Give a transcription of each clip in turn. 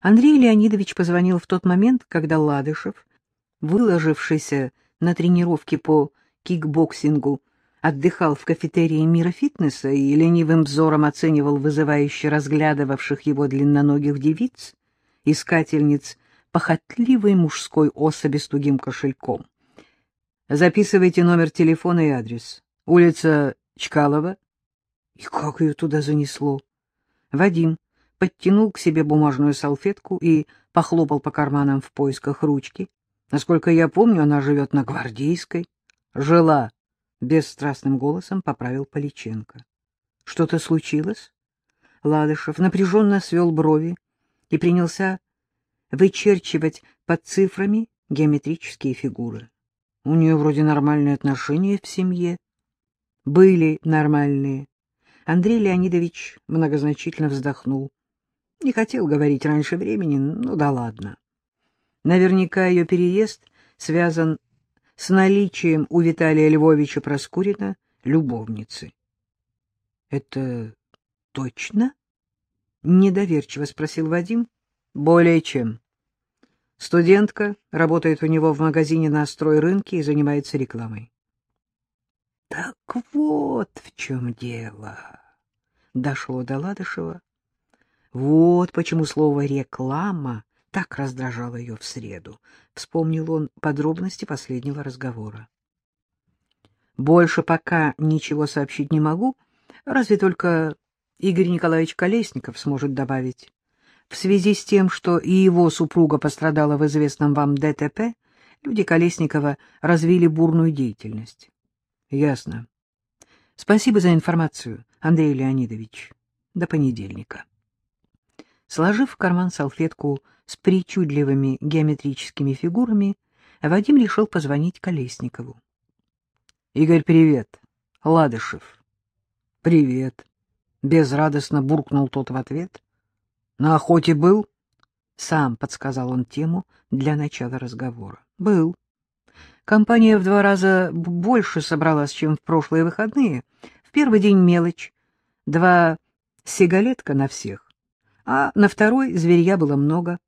Андрей Леонидович позвонил в тот момент, когда Ладышев, выложившийся на тренировке по кикбоксингу, отдыхал в кафетерии мира фитнеса и ленивым взором оценивал вызывающе разглядывавших его длинноногих девиц, искательниц похотливой мужской особи с тугим кошельком. Записывайте номер телефона и адрес. Улица Чкалова. И как ее туда занесло? Вадим подтянул к себе бумажную салфетку и похлопал по карманам в поисках ручки. Насколько я помню, она живет на Гвардейской. Жила, бесстрастным голосом поправил Поличенко. Что-то случилось? Ладышев напряженно свел брови и принялся вычерчивать под цифрами геометрические фигуры. У нее вроде нормальные отношения в семье. Были нормальные. Андрей Леонидович многозначительно вздохнул. Не хотел говорить раньше времени, ну да ладно. Наверняка ее переезд связан с наличием у Виталия Львовича Проскурина любовницы. — Это точно? — недоверчиво спросил Вадим. — Более чем. Студентка работает у него в магазине на стройрынке и занимается рекламой. — Так вот в чем дело, — дошло до Ладышева. Вот почему слово «реклама» так раздражало ее в среду. Вспомнил он подробности последнего разговора. Больше пока ничего сообщить не могу, разве только Игорь Николаевич Колесников сможет добавить. В связи с тем, что и его супруга пострадала в известном вам ДТП, люди Колесникова развили бурную деятельность. — Ясно. Спасибо за информацию, Андрей Леонидович. До понедельника. Сложив в карман салфетку с причудливыми геометрическими фигурами, Вадим решил позвонить Колесникову. — Игорь, привет. Ладышев. — Привет. Безрадостно буркнул тот в ответ. — На охоте был? — сам подсказал он тему для начала разговора. — Был. Компания в два раза больше собралась, чем в прошлые выходные. В первый день мелочь, два сигалетка на всех, а на второй зверья было много.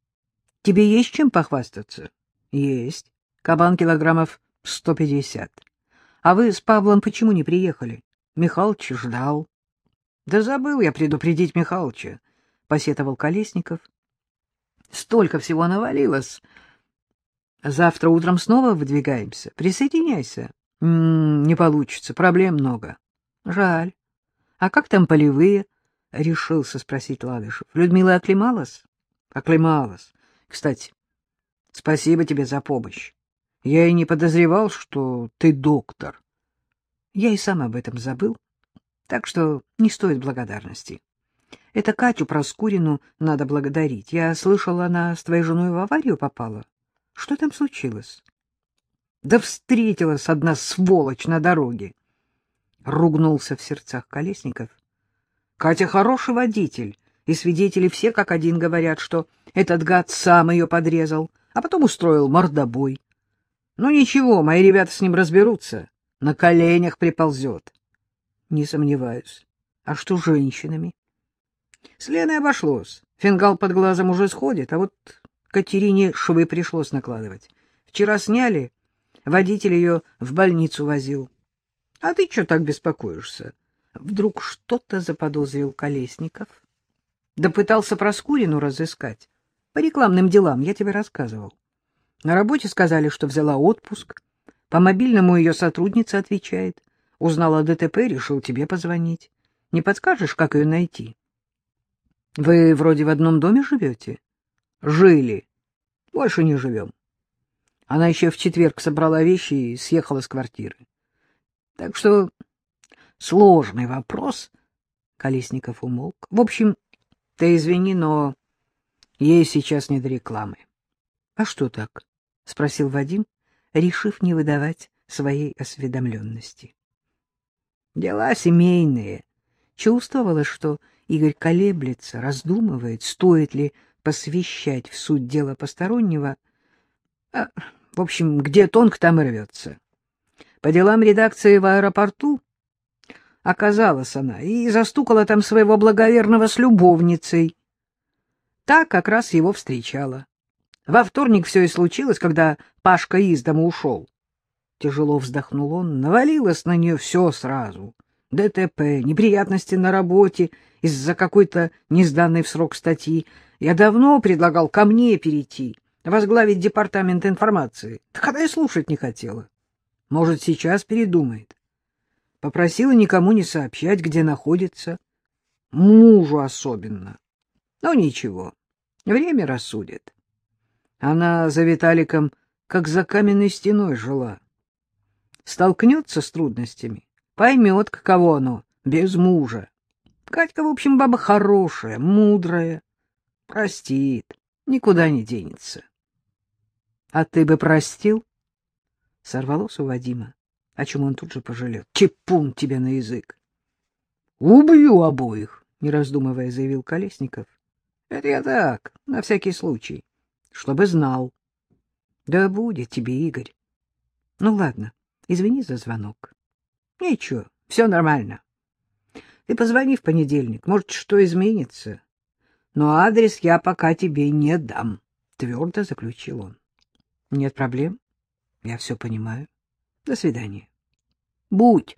— Тебе есть чем похвастаться? — Есть. Кабан килограммов сто пятьдесят. — А вы с Павлом почему не приехали? Михалыч ждал. — Да забыл я предупредить Михалыча, — посетовал Колесников. — Столько всего навалилось. Завтра утром снова выдвигаемся. Присоединяйся. М -м, не получится, проблем много. Жаль. А как там полевые? Решился спросить Ладышев. Людмила оклемалась? Оклемалась. Кстати, спасибо тебе за помощь. Я и не подозревал, что ты доктор. Я и сам об этом забыл, так что не стоит благодарности. Это Катю Проскурину надо благодарить. Я слышала, она с твоей женой в аварию попала. Что там случилось? Да встретилась одна сволочь на дороге. Ругнулся в сердцах Колесников. Катя хороший водитель, и свидетели все как один говорят, что этот гад сам ее подрезал, а потом устроил мордобой. Ну ничего, мои ребята с ним разберутся. На коленях приползет. Не сомневаюсь. А что с женщинами? С Леной обошлось. Фингал под глазом уже сходит, а вот Катерине швы пришлось накладывать. Вчера сняли, водитель ее в больницу возил. А ты что так беспокоишься? Вдруг что-то заподозрил Колесников? Да пытался Проскурину разыскать. По рекламным делам, я тебе рассказывал. На работе сказали, что взяла отпуск. По мобильному ее сотрудница отвечает. Узнала о ДТП, решил тебе позвонить. Не подскажешь, как ее найти? Вы вроде в одном доме живете? Жили. Больше не живем. Она еще в четверг собрала вещи и съехала с квартиры. Так что сложный вопрос. Колесников умолк. В общем, ты извини, но ей сейчас не до рекламы. — А что так? — спросил Вадим, решив не выдавать своей осведомленности. — Дела семейные. Чувствовалось, что Игорь колеблется, раздумывает, стоит ли посвящать в суть дела постороннего. А, в общем, где тонк, там и рвется. По делам редакции в аэропорту оказалась она и застукала там своего благоверного с любовницей. Та как раз его встречала. Во вторник все и случилось, когда Пашка из дома ушел. Тяжело вздохнул он, навалилось на нее все сразу. ДТП, неприятности на работе из-за какой-то несданной в срок статьи. Я давно предлагал ко мне перейти, возглавить департамент информации. Так она и слушать не хотела. Может, сейчас передумает. Попросила никому не сообщать, где находится. Мужу особенно. Но ничего, время рассудит. Она за Виталиком как за каменной стеной жила. Столкнется с трудностями, поймет, каково оно, без мужа. Катька, в общем, баба хорошая, мудрая. Простит, никуда не денется. — А ты бы простил? — сорвалось у Вадима, о чем он тут же пожалел. — Чепун тебе на язык! — Убью обоих, — не раздумывая заявил Колесников. — Это я так, на всякий случай, чтобы знал. — Да будет тебе, Игорь. Ну, ладно, извини за звонок. — Ничего, все нормально. Ты позвони в понедельник, может, что изменится. Но адрес я пока тебе не дам, — твердо заключил он. — Нет проблем. Я все понимаю. До свидания. — Будь.